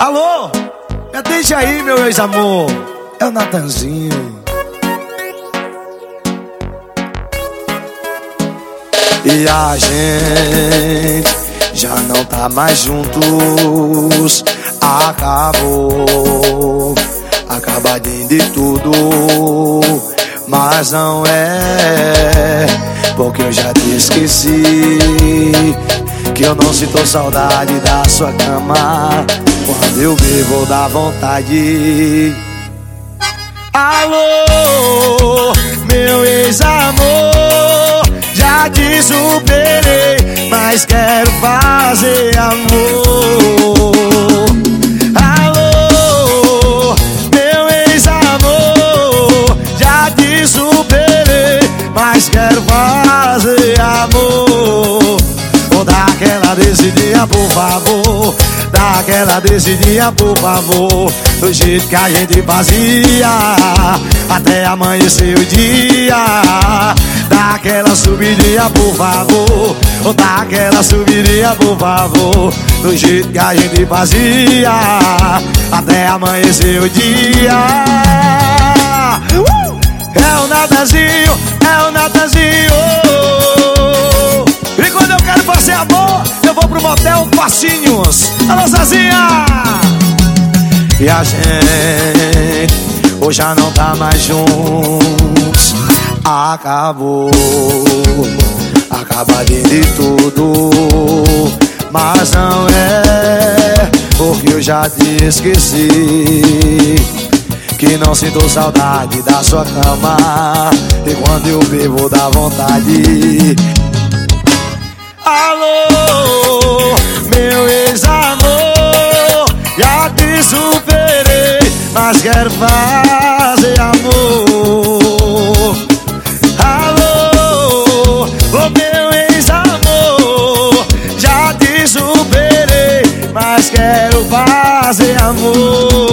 Alô? Me atende aí, meu ex-amor. É o Natanzinho. E a gente já não tá mais juntos. Acabou, acabadinho de tudo. Mas não é, porque eu já te esqueci. Que eu não sinto saudade da sua cama. Quando eu bebo dá vontade. Alô, meu ex-amor, já te superei, mas quero fazer amor. Alô, meu ex-amor, já te superei, mas quero fazer amor. Dar aquela decidinha, por favor. Dá aquela descidinha, por favor. Do jeito que a gente fazia. Até amanhecer o dia. Dá aquela subidinha, por favor. Dá aquela subidinha, por favor. Do jeito que a gente fazia. Até amanhecer o dia. Uh! É o Natanzinho, é o Natanzinho fazer amor, eu vou pro motel Facinhos. Alô, Zazinha! E a gente hoje já não tá mais juntos. Acabou, acaba de tudo. Mas não é, porque eu já te esqueci. Que não sinto saudade da sua cama. E quando eu bebo dá vontade mas quero fazer amor. Alô, oh, meu ex-amor, já te superei, mas quero fazer amor.